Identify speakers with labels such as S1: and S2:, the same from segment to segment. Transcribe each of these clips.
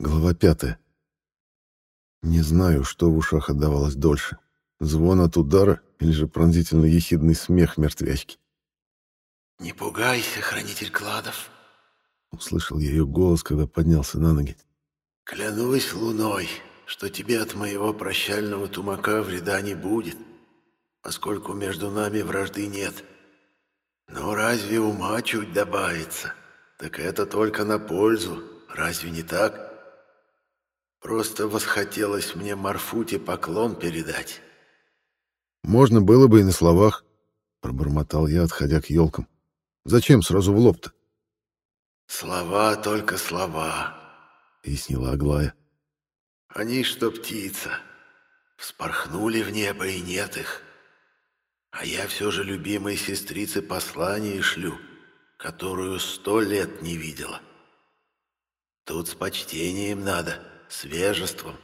S1: Глава пятая. Не знаю, что в ушах отдавалось дольше. Звон от удара или же пронзительно ехидный смех мертвячки.
S2: «Не пугайся, хранитель кладов!»
S1: Услышал я ее голос, когда поднялся на ноги.
S2: «Клянусь луной, что тебе от моего прощального тумака вреда не будет, поскольку между нами вражды нет. Но разве ума чуть добавится, так это только на пользу, разве не так?» Просто восхотелось мне Марфуте поклон передать.
S1: Можно было бы и на словах, пробормотал я, отходя к елкам. Зачем сразу в лоб-то?
S2: Слова только слова,
S1: пояснила Аглая.
S2: Они что птица. Вспорхнули в небо и нет их. А я все же любимой сестрице послание шлю, которую сто лет не видела. Тут с почтением надо свежеством,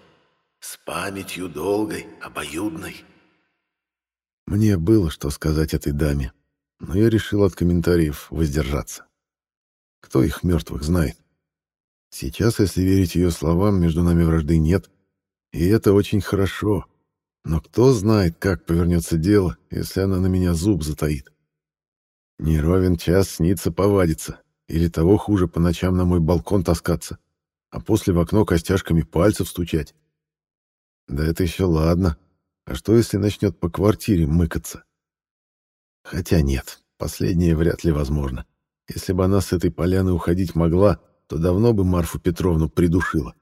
S2: с памятью долгой, обоюдной.
S1: Мне было что сказать этой даме, но я решил от комментариев воздержаться. Кто их мертвых знает? Сейчас, если верить ее словам, между нами вражды нет, и это очень хорошо. Но кто знает, как повернется дело, если она на меня зуб затаит. Не ровен час снится повадиться, или того хуже по ночам на мой балкон таскаться а после в окно костяшками пальцев стучать. Да это еще ладно. А что, если начнет по квартире мыкаться? Хотя нет, последнее вряд ли возможно. Если бы она с этой поляны уходить могла, то давно бы Марфу Петровну придушила.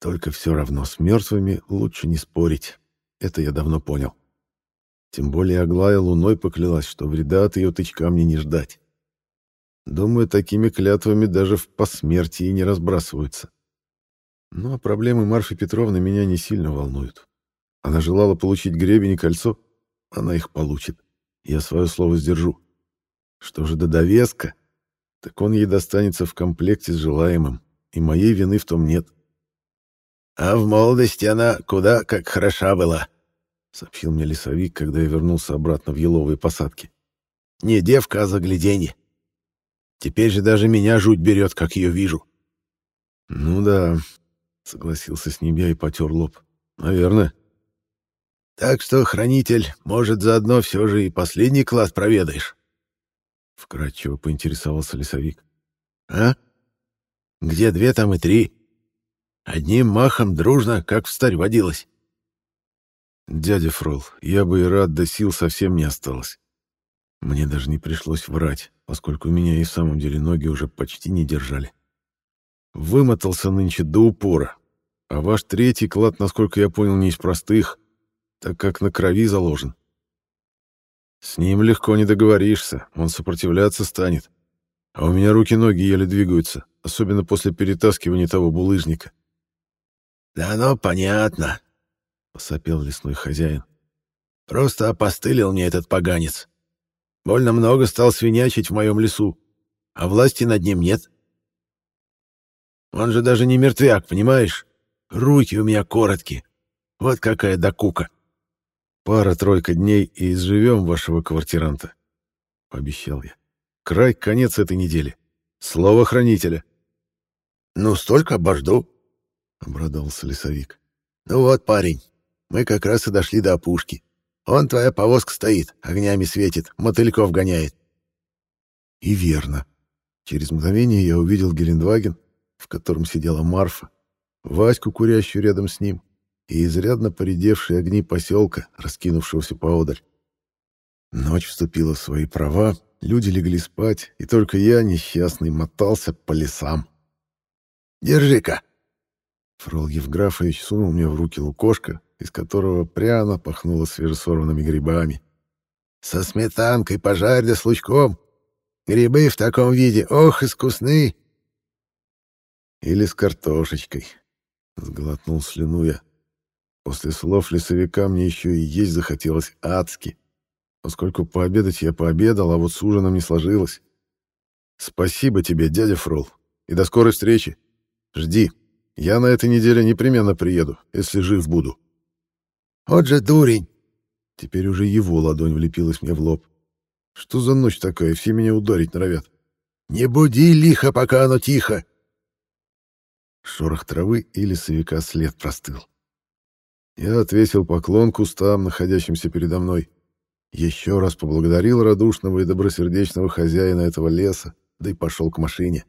S1: Только все равно с мертвыми лучше не спорить. Это я давно понял. Тем более Аглая луной поклялась, что вреда от ее тычка мне не ждать. Думаю, такими клятвами даже в посмертии не разбрасываются. Ну, а проблемы Марфы Петровны меня не сильно волнуют. Она желала получить гребень и кольцо, она их получит. Я свое слово сдержу. Что же до довеска, так он ей достанется в комплекте с желаемым, и моей вины в том нет.
S2: «А в молодости она куда как хороша была», —
S1: сообщил мне лесовик, когда я вернулся обратно в еловые посадки.
S2: «Не девка, а загляденье. Теперь же даже меня жуть берет, как ее вижу.
S1: Ну да, согласился с ним и потер лоб. Наверное.
S2: Так что, хранитель, может, заодно все же и последний класс проведаешь?
S1: Вкратчиво поинтересовался лесовик.
S2: А? Где две, там и три. Одним махом дружно, как в старь водилось.
S1: Дядя Фрол, я бы и рад, да сил совсем не осталось. Мне даже не пришлось врать, поскольку меня и в самом деле ноги уже почти не держали. Вымотался нынче до упора. А ваш третий клад, насколько я понял, не из простых, так как на крови заложен. С ним легко не договоришься, он сопротивляться станет. А у меня руки-ноги еле двигаются, особенно после перетаскивания того булыжника.
S2: «Да оно понятно», — посопел лесной хозяин. «Просто опостылил мне этот поганец. Больно много стал свинячить в моем лесу, а власти над ним нет. Он же даже не мертвяк, понимаешь? Руки у меня короткие. Вот какая докука.
S1: Пара-тройка дней и изживем вашего квартиранта, — пообещал я. Край, конец этой недели. Слово хранителя.
S2: Ну, столько обожду, — обрадовался лесовик. Ну вот, парень, мы как раз и дошли до опушки. Он твоя повозка стоит, огнями светит, мотыльков гоняет.
S1: И верно. Через мгновение я увидел Гелендваген, в котором сидела Марфа, Ваську, курящую рядом с ним, и изрядно поредевшие огни поселка, раскинувшегося поодаль. Ночь вступила в свои права, люди легли спать, и только я, несчастный, мотался по лесам.
S2: «Держи-ка!»
S1: Фрол Евграфович сунул мне в руки лукошко, из которого пряно пахнуло свежесорванными грибами.
S2: «Со сметанкой пожарь да с лучком. Грибы в таком виде, ох, искусны!»
S1: «Или с картошечкой», — сглотнул слюну я. После слов лесовика мне еще и есть захотелось адски, поскольку пообедать я пообедал, а вот с ужином не сложилось. «Спасибо тебе, дядя Фрол, и до скорой встречи. Жди, я на этой неделе непременно приеду, если жив буду».
S2: Вот же дурень!»
S1: Теперь уже его ладонь влепилась мне в лоб. «Что за ночь такая? Все меня ударить норовят».
S2: «Не буди лихо, пока оно тихо!»
S1: шорох травы и лесовика след простыл. Я отвесил поклон кустам, находящимся передо мной. Еще раз поблагодарил радушного и добросердечного хозяина этого леса, да и пошел к машине.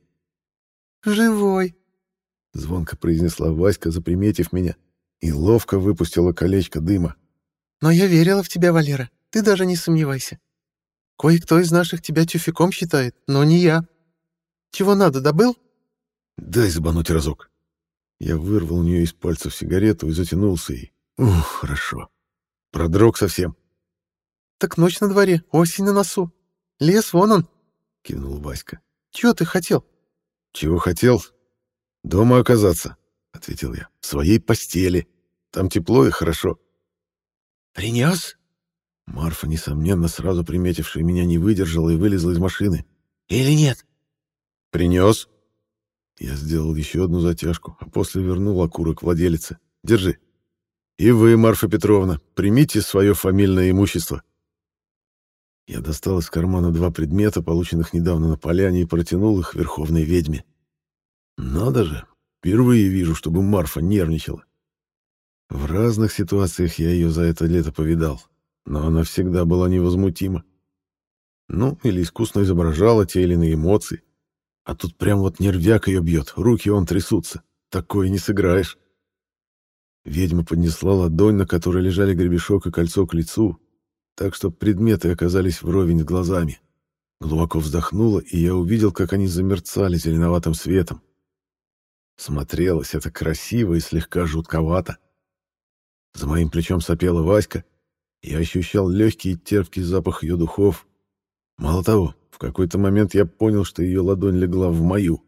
S3: «Живой!»
S1: — звонко произнесла Васька, заприметив меня, и ловко выпустила колечко дыма.
S3: «Но я верила в тебя, Валера, ты даже не сомневайся. Кое-кто из наших тебя тюфяком считает, но не я. Чего надо, добыл?»
S1: «Дай забануть разок». Я вырвал у нее из пальцев сигарету и затянулся ей. «Ух, хорошо. Продрог совсем».
S3: «Так ночь на дворе, осень на носу. Лес вон он», —
S1: кивнул Васька.
S3: «Чего ты хотел?»
S1: «Чего хотел? Дома оказаться», — ответил я. «В своей постели. Там тепло и хорошо».
S3: «Принес?»
S1: Марфа, несомненно, сразу приметившая меня, не выдержала и вылезла из машины.
S3: «Или нет?»
S1: «Принес». Я сделал еще одну затяжку, а после вернул окурок владелице. «Держи. И вы, Марфа Петровна, примите свое фамильное имущество». Я достал из кармана два предмета, полученных недавно на поляне, и протянул их верховной ведьме. Надо же, впервые вижу, чтобы Марфа нервничала. В разных ситуациях я ее за это лето повидал, но она всегда была невозмутима. Ну, или искусно изображала те или иные эмоции. А тут прям вот нервяк ее бьет, руки он трясутся. Такое не сыграешь. Ведьма поднесла ладонь, на которой лежали гребешок и кольцо к лицу, так что предметы оказались вровень с глазами. Глубоко вздохнула, и я увидел, как они замерцали зеленоватым светом. Смотрелось это красиво и слегка жутковато. За моим плечом сопела Васька. Я ощущал легкий и терпкий запах ее духов. Мало того, в какой-то момент я понял, что ее ладонь легла в мою.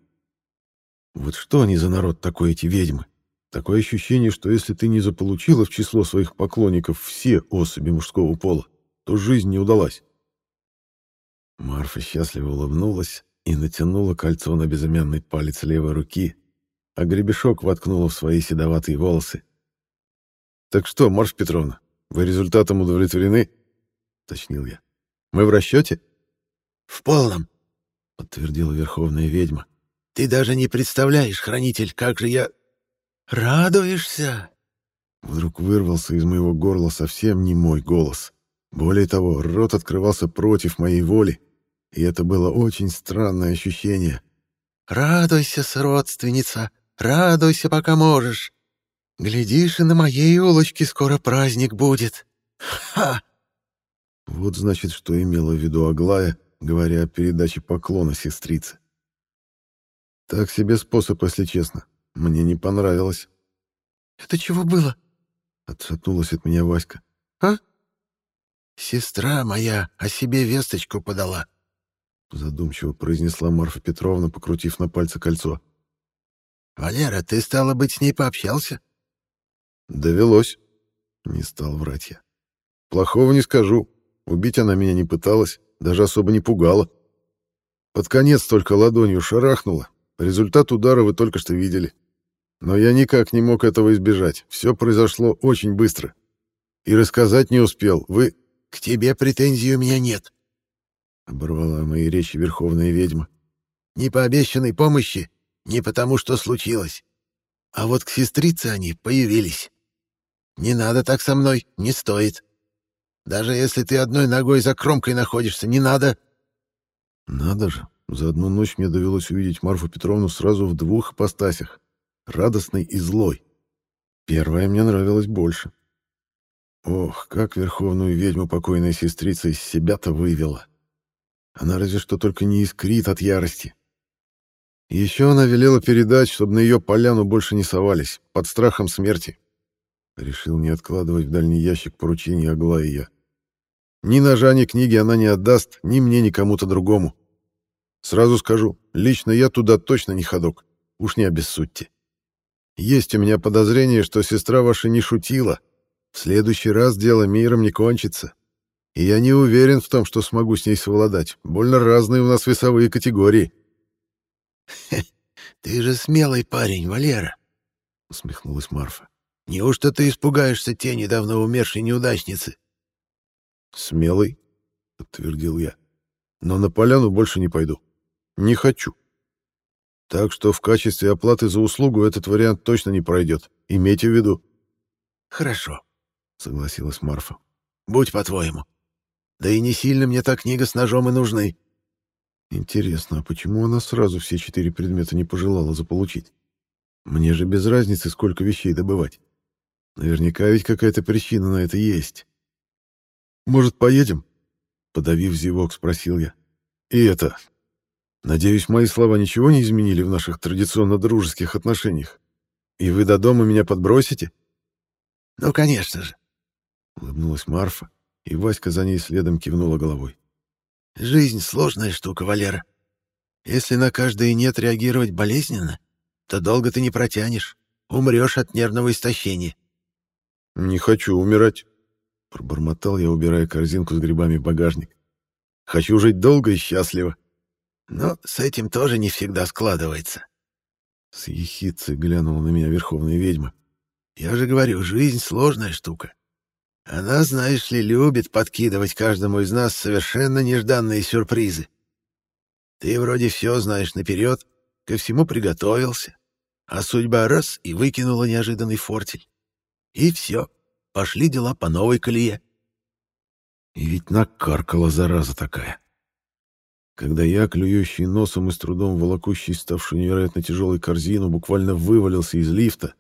S1: Вот что они за народ такой, эти ведьмы? Такое ощущение, что если ты не заполучила в число своих поклонников все особи мужского пола, то жизнь не удалась. Марфа счастливо улыбнулась и натянула кольцо на безымянный палец левой руки, а гребешок воткнула в свои седоватые волосы. «Так что, Марфа Петровна, вы результатом удовлетворены?» — уточнил я. «Мы в расчете?»
S2: «В полном», —
S1: подтвердила верховная ведьма.
S2: «Ты даже не представляешь, хранитель, как же я...» «Радуешься?»
S1: Вдруг вырвался из моего горла совсем не мой голос. Более того, рот открывался против моей воли, и это было очень странное ощущение.
S3: «Радуйся, сродственница, радуйся, пока можешь. Глядишь, и на моей улочке скоро праздник будет. Ха!»
S1: Вот значит, что имела в виду Аглая, говоря о передаче поклона сестрице. Так себе способ, если честно. Мне не понравилось.
S3: «Это чего было?»
S1: — отшатнулась от меня Васька.
S3: «А?»
S2: «Сестра моя о себе весточку подала», —
S1: задумчиво произнесла Марфа Петровна, покрутив на пальце кольцо.
S2: «Валера, ты, стало быть, с ней пообщался?»
S1: Довелось. Не стал врать я. Плохого не скажу. Убить она меня не пыталась, даже особо не пугала. Под конец только ладонью шарахнула. Результат удара вы только что видели. Но я никак не мог этого избежать. Все произошло очень быстро. И рассказать не успел. Вы...
S2: К тебе претензий у меня нет.
S1: Оборвала мои речи верховная ведьма.
S2: Ни по обещанной помощи, ни потому, что случилось. А вот к сестрице они появились. Не надо так со мной, не стоит. Даже если ты одной ногой за кромкой находишься, не надо.
S1: Надо же, за одну ночь мне довелось увидеть Марфу Петровну сразу в двух ипостасях, радостной и злой. Первая мне нравилась больше. Ох, как верховную ведьму покойная сестрица из себя-то вывела. Она разве что только не искрит от ярости. Еще она велела передать, чтобы на ее поляну больше не совались, под страхом смерти. Решил не откладывать в дальний ящик поручения Аглаи я. Ни ножа, ни книги она не отдаст ни мне, ни кому-то другому. Сразу скажу, лично я туда точно не ходок. Уж не обессудьте. Есть у меня подозрение, что сестра ваша не шутила. В следующий раз дело миром не кончится. И я не уверен в том, что смогу с ней совладать. Больно разные у нас весовые категории.
S2: — Ты же смелый парень, Валера, — усмехнулась Марфа. Неужто ты испугаешься те недавно умершей неудачницы?
S1: Смелый, подтвердил я. Но на поляну больше не пойду. Не хочу. Так что в качестве оплаты за услугу этот вариант точно не пройдет. Имейте в виду.
S2: Хорошо, согласилась Марфа. Будь по-твоему. Да и не сильно мне та книга с ножом и нужны.
S1: Интересно, а почему она сразу все четыре предмета не пожелала заполучить? Мне же без разницы, сколько вещей добывать. Наверняка ведь какая-то причина на это есть. Может, поедем? Подавив зевок, спросил я. И это... Надеюсь, мои слова ничего не изменили в наших традиционно дружеских отношениях. И вы до дома меня подбросите?
S2: Ну, конечно же.
S1: Улыбнулась Марфа, и Васька за ней следом кивнула головой.
S2: Жизнь сложная штука, Валера. Если на каждое «нет» реагировать болезненно, то долго ты не протянешь. Умрешь от нервного истощения.
S1: «Не хочу умирать», — пробормотал я, убирая корзинку с грибами в багажник. «Хочу жить долго и счастливо».
S2: Но с этим тоже не всегда складывается.
S1: С ехицей глянула на меня верховная ведьма.
S2: Я же говорю, жизнь сложная штука. Она, знаешь ли, любит подкидывать каждому из нас совершенно нежданные сюрпризы. Ты вроде все знаешь наперед, ко всему приготовился, а судьба раз и выкинула неожиданный фортель. И все, пошли дела по новой колее.
S1: И ведь накаркала зараза такая. Когда я, клюющий носом и с трудом волокущий ставшую невероятно тяжелой корзину, буквально вывалился из лифта,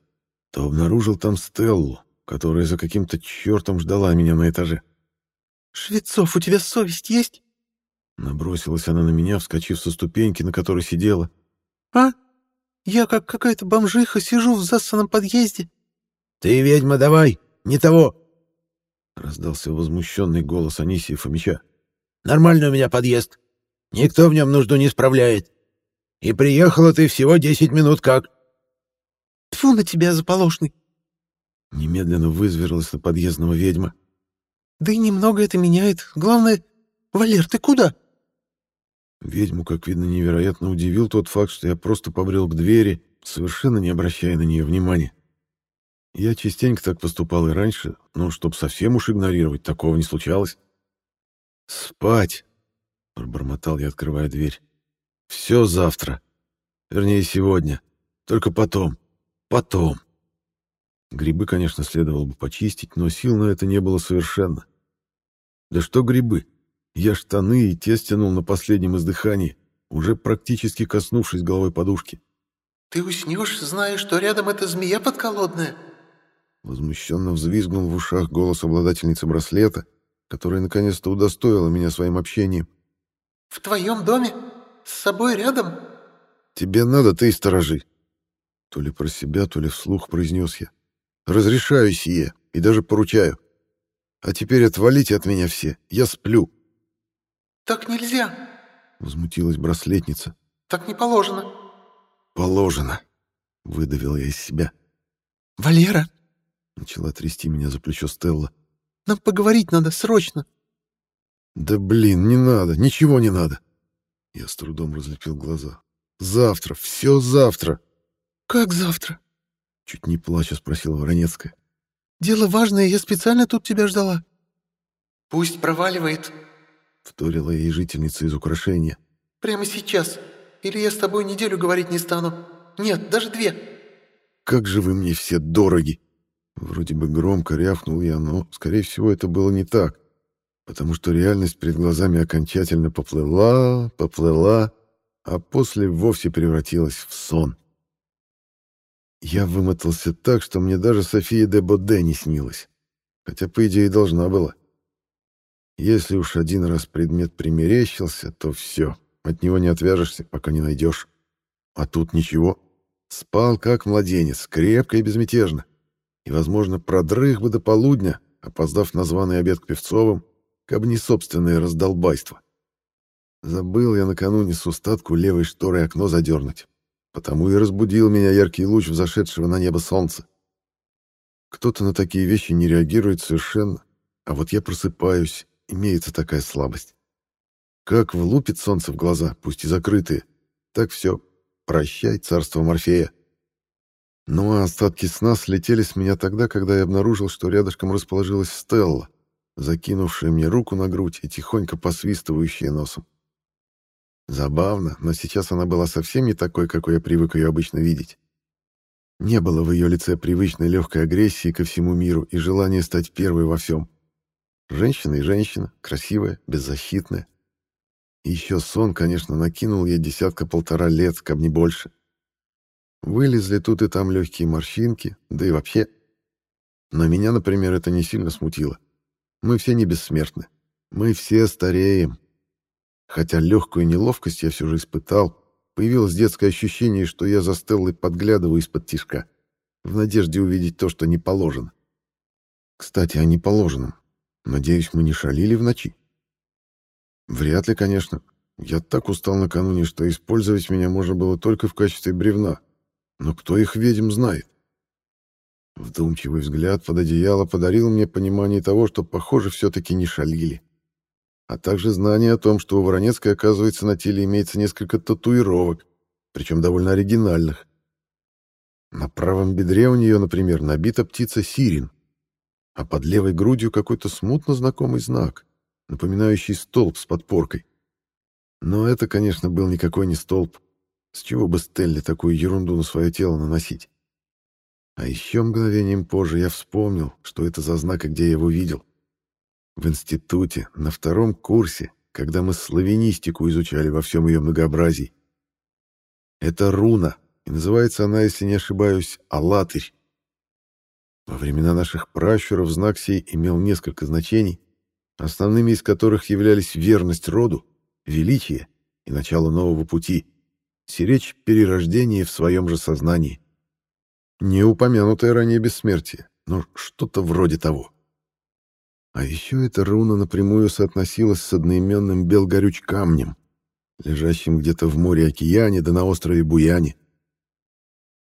S1: то обнаружил там Стеллу, которая за каким-то чертом ждала меня на этаже.
S3: «Швецов, у тебя совесть есть?»
S1: Набросилась она на меня, вскочив со ступеньки, на которой сидела.
S3: «А? Я как какая-то бомжиха сижу в засанном подъезде».
S2: «Ты, ведьма, давай, не того!»
S1: Раздался возмущенный голос Анисия Фомича.
S2: «Нормальный у меня подъезд. Никто в нем нужду не справляет. И приехала ты всего десять минут как».
S3: Тьфу на тебя, заполошный!
S1: Немедленно вызверилась на подъездного ведьма.
S3: Да и немного это меняет. Главное... Валер, ты куда?
S1: Ведьму, как видно, невероятно удивил тот факт, что я просто побрел к двери, совершенно не обращая на нее внимания. Я частенько так поступал и раньше, но чтоб совсем уж игнорировать, такого не случалось. «Спать!» — пробормотал я, открывая дверь. «Все завтра. Вернее, сегодня. Только потом. Потом». Грибы, конечно, следовало бы почистить, но сил на это не было совершенно. Да что грибы? Я штаны и те стянул на последнем издыхании, уже практически коснувшись головой подушки.
S3: «Ты уснешь, зная, что рядом эта змея подколодная?»
S1: Возмущенно взвизгнул в ушах голос обладательницы браслета, которая наконец-то удостоила меня своим общением.
S3: «В твоем доме? С собой рядом?»
S1: «Тебе надо, ты и сторожи!» То ли про себя, то ли вслух произнес я. Разрешаю сие и даже поручаю. А теперь отвалите от меня все, я сплю.
S3: Так нельзя,
S1: возмутилась браслетница.
S3: Так не положено.
S1: Положено, выдавил я из себя.
S3: Валера,
S1: начала трясти меня за плечо Стелла.
S3: Нам поговорить надо срочно.
S1: Да блин, не надо, ничего не надо. Я с трудом разлепил глаза. Завтра, все завтра.
S3: Как завтра?
S1: Чуть не плача спросила Воронецкая.
S3: «Дело важное, я специально тут тебя ждала». «Пусть проваливает», —
S1: вторила ей жительница из украшения.
S3: «Прямо сейчас. Или я с тобой неделю говорить не стану. Нет, даже две».
S1: «Как же вы мне все дороги!» Вроде бы громко рявкнул я, но, скорее всего, это было не так, потому что реальность перед глазами окончательно поплыла, поплыла, а после вовсе превратилась в сон. Я вымотался так, что мне даже София де Боде не снилась. Хотя, по идее, должна была. Если уж один раз предмет примерещился, то все, от него не отвяжешься, пока не найдешь. А тут ничего. Спал, как младенец, крепко и безмятежно. И, возможно, продрых бы до полудня, опоздав на званый обед к Певцовым, как бы не собственное раздолбайство. Забыл я накануне с устатку левой шторой окно задернуть. Потому и разбудил меня яркий луч взошедшего на небо солнца. Кто-то на такие вещи не реагирует совершенно, а вот я просыпаюсь, имеется такая слабость. Как влупит солнце в глаза, пусть и закрытые, так все, прощай, царство Морфея. Ну а остатки сна слетели с меня тогда, когда я обнаружил, что рядышком расположилась Стелла, закинувшая мне руку на грудь и тихонько посвистывающая носом. Забавно, но сейчас она была совсем не такой, какой я привык ее обычно видеть. Не было в ее лице привычной легкой агрессии ко всему миру и желания стать первой во всем. Женщина и женщина, красивая, беззащитная. Еще сон, конечно, накинул ей десятка-полтора лет, как не больше. Вылезли тут и там легкие морщинки, да и вообще. Но меня, например, это не сильно смутило. Мы все не бессмертны. Мы все стареем. Хотя легкую неловкость я все же испытал. Появилось детское ощущение, что я за Стеллой подглядываю из-под тишка, в надежде увидеть то, что не положено. Кстати, о неположенном. Надеюсь, мы не шалили в ночи. Вряд ли, конечно. Я так устал накануне, что использовать меня можно было только в качестве бревна. Но кто их ведьм знает? Вдумчивый взгляд под одеяло подарил мне понимание того, что, похоже, все-таки не шалили. А также знание о том, что у Воронецкой, оказывается, на теле имеется несколько татуировок, причем довольно оригинальных. На правом бедре у нее, например, набита птица сирин, а под левой грудью какой-то смутно знакомый знак, напоминающий столб с подпоркой. Но это, конечно, был никакой не столб. С чего бы Стелле такую ерунду на свое тело наносить? А еще мгновением позже я вспомнил, что это за знак и где я его видел. В институте, на втором курсе, когда мы славянистику изучали во всем ее многообразии. Это руна, и называется она, если не ошибаюсь, «Алатырь». Во времена наших пращуров знак сей имел несколько значений, основными из которых являлись верность роду, величие и начало нового пути — сиречь перерождение в своем же сознании. Не упомянутое ранее бессмертие, но что-то вроде того. А еще эта руна напрямую соотносилась с одноименным Белгорюч камнем, лежащим где-то в море-океане да на острове Буяне.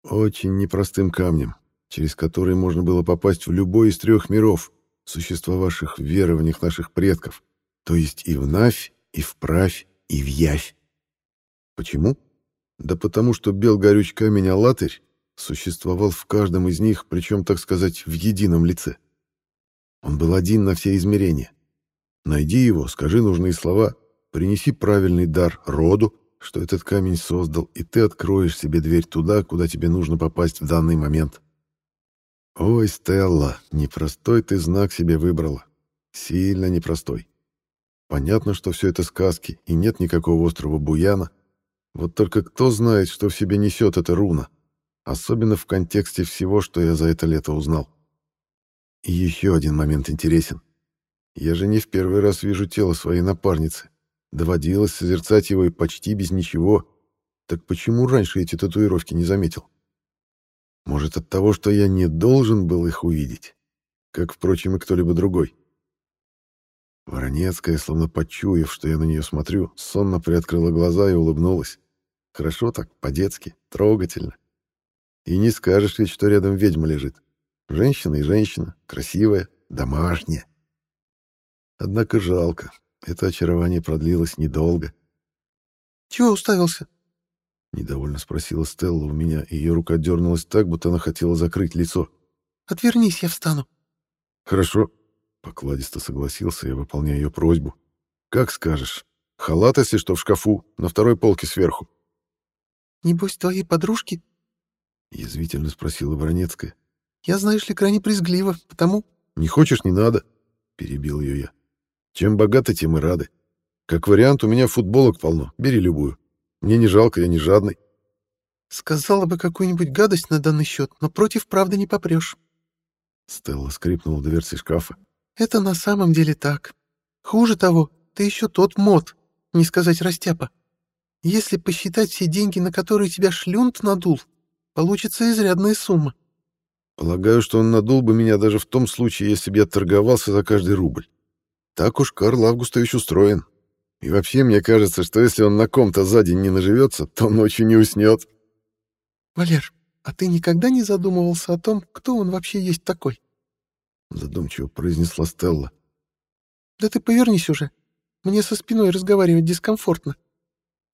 S1: Очень непростым камнем, через который можно было попасть в любой из трех миров, существовавших в верованиях наших предков, то есть и в Навь, и в Правь, и в Явь. Почему? Да потому что Белгорюч камень Алатырь существовал в каждом из них, причем, так сказать, в едином лице. Он был один на все измерения. Найди его, скажи нужные слова, принеси правильный дар роду, что этот камень создал, и ты откроешь себе дверь туда, куда тебе нужно попасть в данный момент. Ой, Стелла, непростой ты знак себе выбрала. Сильно непростой. Понятно, что все это сказки, и нет никакого острова Буяна, вот только кто знает, что в себе несет эта руна, особенно в контексте всего, что я за это лето узнал. И еще один момент интересен. Я же не в первый раз вижу тело своей напарницы. Доводилось созерцать его и почти без ничего. Так почему раньше эти татуировки не заметил? Может, от того, что я не должен был их увидеть, как, впрочем, и кто-либо другой. Воронецкая, словно почуяв, что я на нее смотрю, сонно приоткрыла глаза и улыбнулась. Хорошо так, по-детски, трогательно. И не скажешь ведь, что рядом ведьма лежит. Женщина и женщина, красивая, домашняя. Однако жалко, это очарование продлилось недолго.
S3: «Чего уставился?»
S1: — недовольно спросила Стелла у меня, и ее рука дернулась так, будто она хотела закрыть лицо.
S3: «Отвернись, я встану».
S1: «Хорошо», — покладисто согласился я, выполняя ее просьбу. «Как скажешь. Халат, если что, в шкафу, на второй полке сверху».
S3: «Небось, твои подружки?»
S1: — язвительно спросила Воронецкая.
S3: «Я, знаешь ли, крайне брезглива, потому...»
S1: «Не хочешь, не надо», — перебил ее я. «Чем богаты, тем и рады. Как вариант, у меня футболок полно, бери любую. Мне не жалко, я не жадный».
S3: «Сказала бы какую-нибудь гадость на данный счет, но против правды не попрешь».
S1: Стелла скрипнула дверцей шкафа.
S3: «Это на самом деле так. Хуже того, ты еще тот мод, не сказать растяпа. Если посчитать все деньги, на которые тебя шлюнт надул, получится изрядная сумма.
S1: Полагаю, что он надул бы меня даже в том случае, если бы я торговался за каждый рубль. Так уж Карл Августович устроен. И вообще, мне кажется, что если он на ком-то за день не наживется, то ночью не уснет.
S3: Валер, а ты никогда не задумывался о том, кто он вообще есть такой?
S1: Задумчиво произнесла Стелла.
S3: Да ты повернись уже. Мне со спиной разговаривать дискомфортно.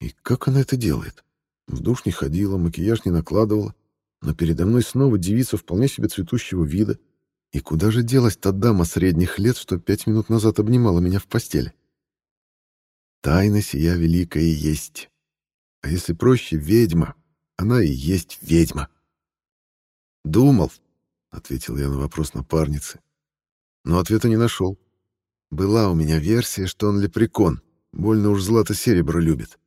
S1: И как она это делает? В душ не ходила, макияж не накладывала, но передо мной снова девица вполне себе цветущего вида. И куда же делась та дама средних лет, что пять минут назад обнимала меня в постели? Тайна сия великая есть. А если проще, ведьма. Она и есть ведьма. «Думал», — ответил я на вопрос напарницы. Но ответа не нашел. Была у меня версия, что он лепрекон, больно уж злато-серебро любит.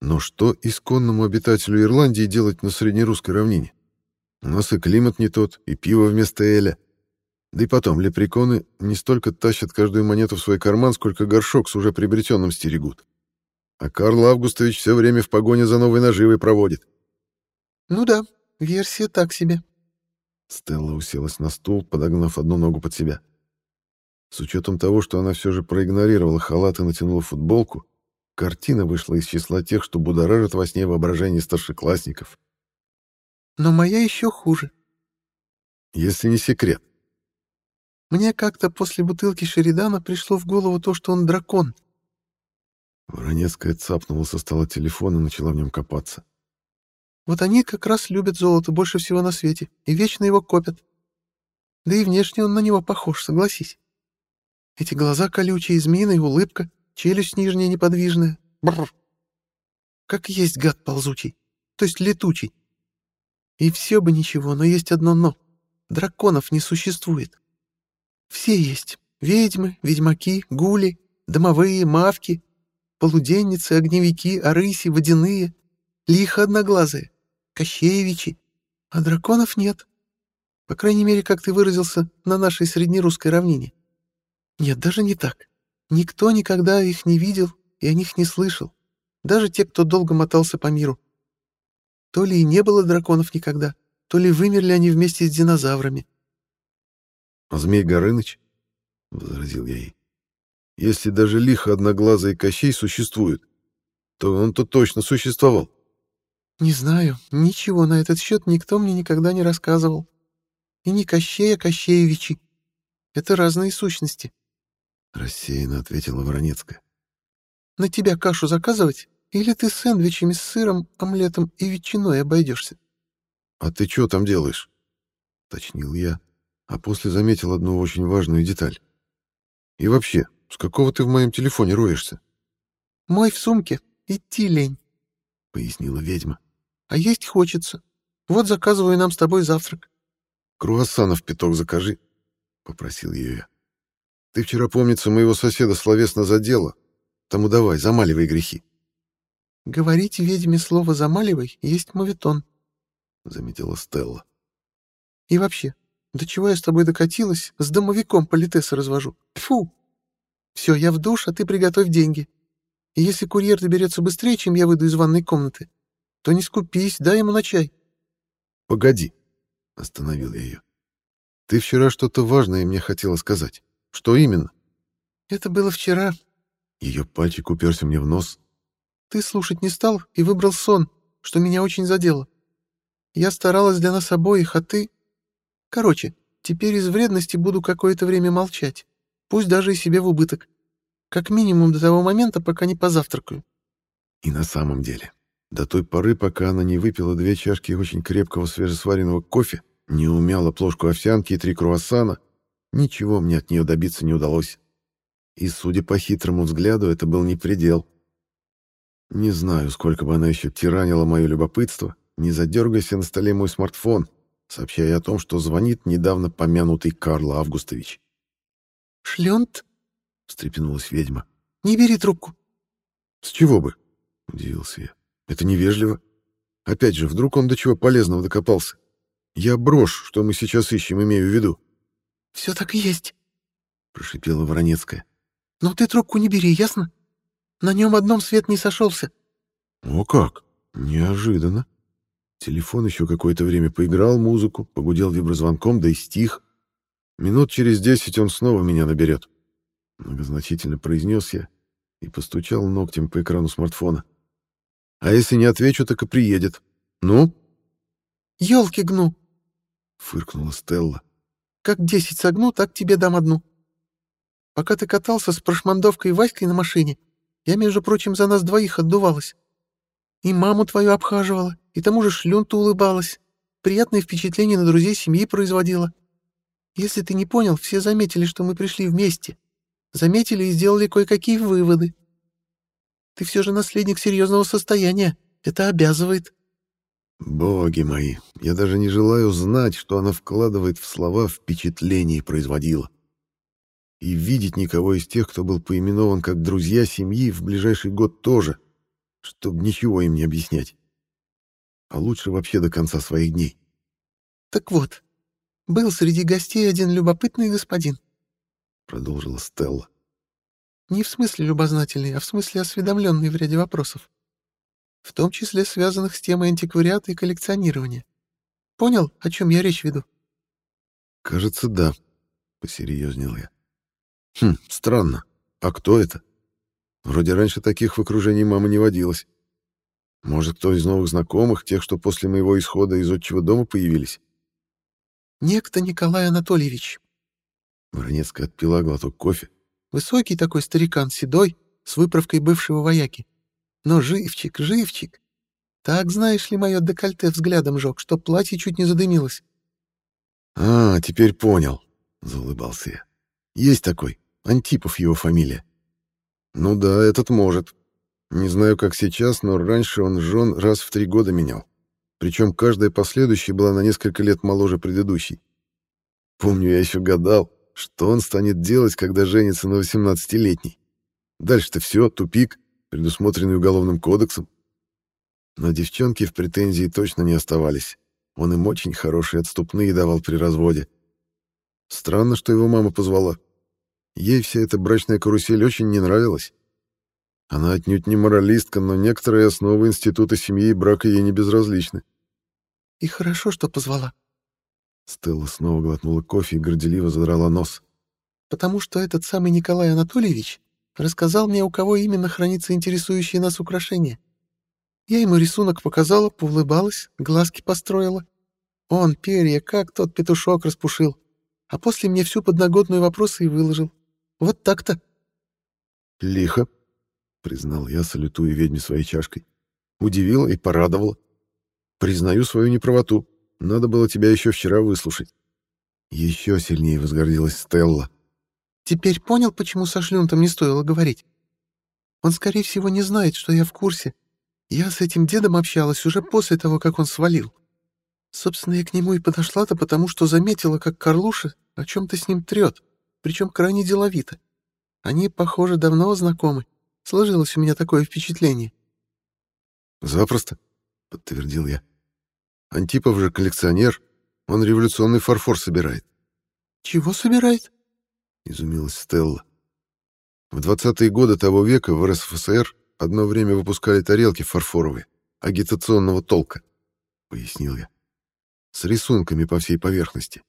S1: Но что исконному обитателю Ирландии делать на среднерусской равнине? У нас и климат не тот, и пиво вместо эля. Да и потом, лепреконы не столько тащат каждую монету в свой карман, сколько горшок с уже приобретенным стерегут. А Карл Августович все время в погоне за новой наживой проводит.
S3: Ну да, версия так себе.
S1: Стелла уселась на стул, подогнав одну ногу под себя. С учетом того, что она все же проигнорировала халат и натянула футболку, картина вышла из числа тех, что будоражат во сне воображение старшеклассников.
S3: Но моя еще хуже.
S1: Если не секрет.
S3: Мне как-то после бутылки Шеридана пришло в голову то, что он дракон.
S1: Воронецкая цапнула со стола телефон и начала в нем копаться.
S3: Вот они как раз любят золото больше всего на свете и вечно его копят. Да и внешне он на него похож, согласись. Эти глаза колючие, змеиная улыбка, челюсть нижняя неподвижная. Бррр. Как есть гад ползучий, то есть летучий. И все бы ничего, но есть одно «но». Драконов не существует. Все есть. Ведьмы, ведьмаки, гули, домовые, мавки, полуденницы, огневики, арыси, водяные, лихо одноглазые, кощеевичи. А драконов нет. По крайней мере, как ты выразился, на нашей среднерусской равнине. Нет, даже не так. Никто никогда их не видел и о них не слышал. Даже те, кто долго мотался по миру. То ли и не было драконов никогда, то ли вымерли они вместе с динозаврами.
S1: — Змей Горыныч? — возразил я ей. — Если даже лихо одноглазый Кощей существует, то он-то точно существовал.
S3: — Не знаю, ничего на этот счет никто мне никогда не рассказывал. И не Кощей, а Кощеевичи. Это разные сущности.
S1: — рассеянно ответила Воронецкая.
S3: «На тебя кашу заказывать? Или ты сэндвичами с сыром, омлетом и ветчиной обойдешься?»
S1: «А ты что там делаешь?» — точнил я, а после заметил одну очень важную деталь. «И вообще, с какого ты в моем телефоне роешься?»
S3: «Мой в сумке. Идти лень», —
S1: пояснила ведьма.
S3: «А есть хочется. Вот заказываю нам с тобой завтрак».
S1: «Круассанов пяток закажи», — попросил ее я. Ты вчера, помнится, моего соседа словесно задела. Тому давай, замаливай грехи.
S3: — Говорить ведьме слово «замаливай» есть моветон, —
S1: заметила Стелла.
S3: — И вообще, до чего я с тобой докатилась, с домовиком политеса развожу. Фу! Все, я в душ, а ты приготовь деньги. И если курьер доберется быстрее, чем я выйду из ванной комнаты, то не скупись, дай ему на чай.
S1: — Погоди, — остановил я ее. — Ты вчера что-то важное мне хотела сказать. Что именно?
S3: Это было вчера.
S1: Ее пальчик уперся мне в нос.
S3: Ты слушать не стал и выбрал сон, что меня очень задело. Я старалась для нас обоих, а ты... Короче, теперь из вредности буду какое-то время молчать. Пусть даже и себе в убыток. Как минимум до того момента, пока не позавтракаю.
S1: И на самом деле, до той поры, пока она не выпила две чашки очень крепкого свежесваренного кофе, не умяла плошку овсянки и три круассана, Ничего мне от нее добиться не удалось. И, судя по хитрому взгляду, это был не предел. Не знаю, сколько бы она еще тиранила мое любопытство, не задергайся на столе мой смартфон, сообщая о том, что звонит недавно помянутый Карл Августович.
S3: «Шлёнт?» — встрепенулась ведьма. «Не бери трубку».
S1: «С чего бы?» — удивился я. «Это невежливо. Опять же, вдруг он до чего полезного докопался. Я брошь, что мы сейчас ищем, имею в виду».
S3: «Все так и есть», —
S1: прошипела Воронецкая.
S3: «Но ты трубку не бери, ясно? На нем одном свет не сошелся».
S1: «О как! Неожиданно!» Телефон еще какое-то время поиграл музыку, погудел виброзвонком, да и стих. Минут через десять он снова меня наберет. Многозначительно произнес я и постучал ногтем по экрану смартфона. А если не отвечу, так и приедет. Ну?
S3: «Елки гну!»
S1: — фыркнула Стелла.
S3: Как десять согну, так тебе дам одну. Пока ты катался с прошмандовкой Васькой на машине, я, между прочим, за нас двоих отдувалась. И маму твою обхаживала, и тому же шлюнту улыбалась. Приятное впечатление на друзей семьи производила. Если ты не понял, все заметили, что мы пришли вместе. Заметили и сделали кое-какие выводы. Ты все же наследник серьезного состояния. Это обязывает.
S1: Боги мои, я даже не желаю знать, что она вкладывает в слова впечатление производила. И видеть никого из тех, кто был поименован как друзья семьи, в ближайший год тоже, чтобы ничего им не объяснять. А лучше вообще до конца своих дней.
S3: Так вот, был среди гостей один любопытный господин, продолжила Стелла. Не в смысле любознательный, а в смысле осведомленный в ряде вопросов в том числе связанных с темой антиквариата и коллекционирования. Понял, о чем я речь веду?
S1: Кажется, да, посерьезнел я. Хм, странно. А кто это? Вроде раньше таких в окружении мамы не водилось. Может, кто из новых знакомых, тех, что после моего исхода из отчего дома появились?
S3: Некто Николай Анатольевич.
S1: Воронецкая отпила глоток кофе.
S3: Высокий такой старикан, седой, с выправкой бывшего вояки. Но живчик, живчик. Так, знаешь ли, мое декольте взглядом жег, что платье чуть не задымилось.
S1: — А, теперь понял, — заулыбался я. — Есть такой, Антипов его фамилия. — Ну да, этот может. Не знаю, как сейчас, но раньше он жен раз в три года менял. Причем каждая последующая была на несколько лет моложе предыдущей. Помню, я еще гадал, что он станет делать, когда женится на 18-летней. Дальше-то все, тупик предусмотренный Уголовным кодексом. Но девчонки в претензии точно не оставались. Он им очень хорошие отступные давал при разводе. Странно, что его мама позвала. Ей вся эта брачная карусель очень не нравилась. Она отнюдь не моралистка, но некоторые основы института семьи и брака ей не безразличны.
S3: «И хорошо, что позвала».
S1: Стелла снова глотнула кофе и горделиво задрала нос.
S3: «Потому что этот самый Николай Анатольевич Рассказал мне, у кого именно хранится интересующее нас украшение. Я ему рисунок показала, поулыбалась, глазки построила. Он перья, как тот петушок, распушил. А после мне всю подноготную вопросы и выложил. Вот так-то.
S1: Лихо, признал я, салютуя ведьме своей чашкой. Удивила и порадовала. Признаю свою неправоту. Надо было тебя еще вчера выслушать. Еще сильнее возгордилась Стелла.
S3: Теперь понял, почему со Шлюнтом не стоило говорить? Он, скорее всего, не знает, что я в курсе. Я с этим дедом общалась уже после того, как он свалил. Собственно, я к нему и подошла-то, потому что заметила, как Карлуша о чем-то с ним трет, причем крайне деловито. Они, похоже, давно знакомы. Сложилось у меня такое впечатление.
S1: «Запросто», — подтвердил я. «Антипов же коллекционер. Он революционный фарфор собирает».
S3: «Чего собирает?»
S1: — изумилась Стелла. В 20-е годы того века в РСФСР одно время выпускали тарелки фарфоровые, агитационного толка, — пояснил я. С рисунками по всей поверхности.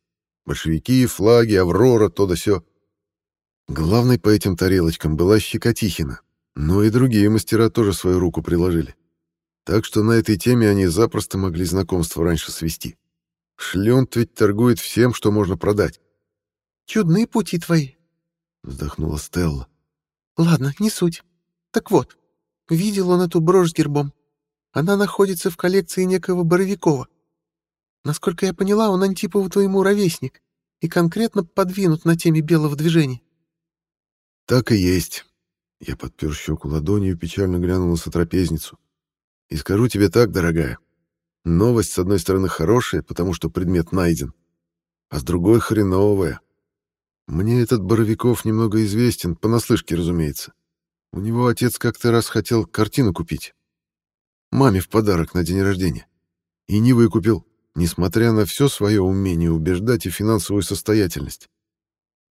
S1: Большевики, флаги, Аврора, то да сё. Главной по этим тарелочкам была Щекотихина, но и другие мастера тоже свою руку приложили. Так что на этой теме они запросто могли знакомство раньше свести. Шлёнт ведь торгует всем, что можно продать.
S3: Чудные пути твои,
S1: вздохнула Стелла.
S3: Ладно, не суть. Так вот, видел он эту брошь с гербом. Она находится в коллекции некого Боровикова. Насколько я поняла, он Антипову твоему ровесник и конкретно подвинут на теме белого движения.
S1: Так и есть. Я подпер щеку ладонью и печально глянул на сотрапезницу. И скажу тебе так, дорогая. Новость, с одной стороны, хорошая, потому что предмет найден, а с другой — хреновая, мне этот Боровиков немного известен, понаслышке, разумеется. У него отец как-то раз хотел картину купить. Маме в подарок на день рождения. И не выкупил, несмотря на все свое умение убеждать и финансовую состоятельность.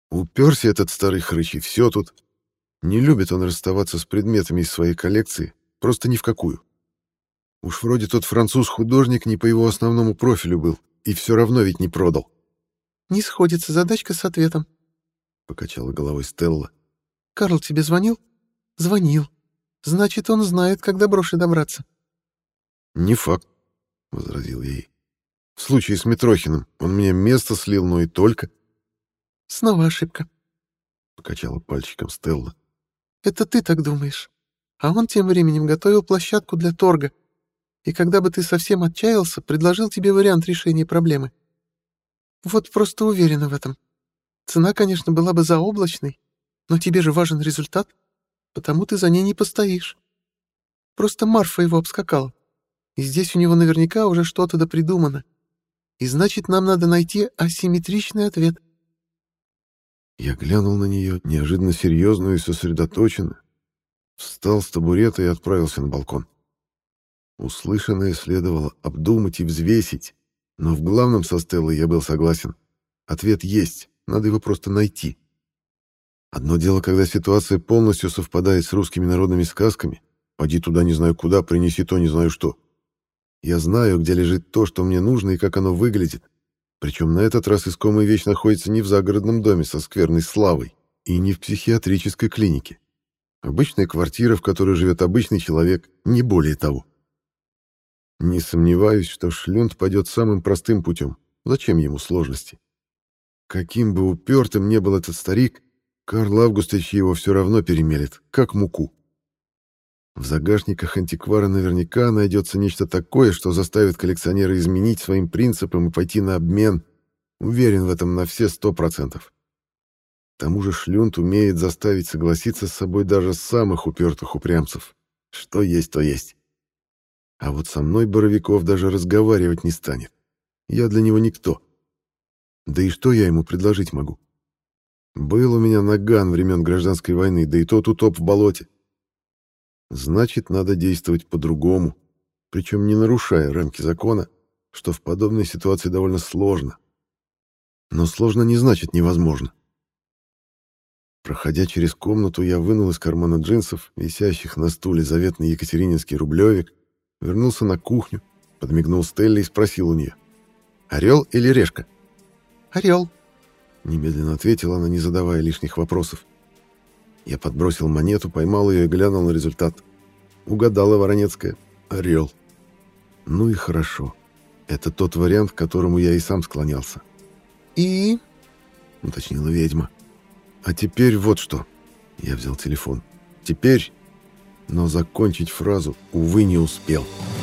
S1: Уперся этот старый хрыч, и все тут. Не любит он расставаться с предметами из своей коллекции, просто ни в какую. Уж вроде тот француз-художник не по его основному профилю был, и все равно ведь не продал.
S3: Не сходится задачка с ответом,
S1: покачала головой Стелла.
S3: Карл тебе звонил? Звонил. Значит, он знает, как до броши добраться.
S1: Не факт, возразил ей. В случае с Митрохиным он мне место слил, но и только.
S3: Снова ошибка,
S1: покачала пальчиком Стелла.
S3: Это ты так думаешь. А он тем временем готовил площадку для торга. И когда бы ты совсем отчаялся, предложил тебе вариант решения проблемы. Вот просто уверена в этом. Цена, конечно, была бы заоблачной, но тебе же важен результат, потому ты за ней не постоишь. Просто Марфа его обскакала. И здесь у него наверняка уже что-то допридумано. И значит, нам надо найти асимметричный ответ.
S1: Я глянул на нее, неожиданно серьезную и сосредоточенную. Встал с табурета и отправился на балкон. Услышанное следовало обдумать и взвесить, но в главном со я был согласен. Ответ есть, надо его просто найти. Одно дело, когда ситуация полностью совпадает с русскими народными сказками. Пойди туда не знаю куда, принеси то не знаю что. Я знаю, где лежит то, что мне нужно и как оно выглядит. Причем на этот раз искомая вещь находится не в загородном доме со скверной славой и не в психиатрической клинике. Обычная квартира, в которой живет обычный человек, не более того. Не сомневаюсь, что Шлюнд пойдет самым простым путем. Зачем ему сложности? Каким бы упертым не был этот старик, Карл Августович его все равно перемелет, как муку. В загашниках антиквара наверняка найдется нечто такое, что заставит коллекционера изменить своим принципам и пойти на обмен. Уверен в этом на все сто процентов. К тому же Шлюнт умеет заставить согласиться с собой даже самых упертых упрямцев. Что есть, то есть. А вот со мной Боровиков даже разговаривать не станет. Я для него никто. Да и что я ему предложить могу? Был у меня наган времен гражданской войны, да и тот утоп в болоте. Значит, надо действовать по-другому, причем не нарушая рамки закона, что в подобной ситуации довольно сложно. Но сложно не значит невозможно. Проходя через комнату, я вынул из кармана джинсов, висящих на стуле заветный екатерининский рублевик, вернулся на кухню, подмигнул Стелле и спросил у нее. «Орел или решка?»
S3: «Орел», —
S1: немедленно ответила она, не задавая лишних вопросов. Я подбросил монету, поймал ее и глянул на результат. Угадала Воронецкая. Орел. Ну и хорошо. Это тот вариант, к которому я и сам склонялся.
S3: «И?»
S1: — уточнила ведьма. «А теперь вот что». Я взял телефон. «Теперь...» Но закончить фразу, увы, не успел. «Теперь...»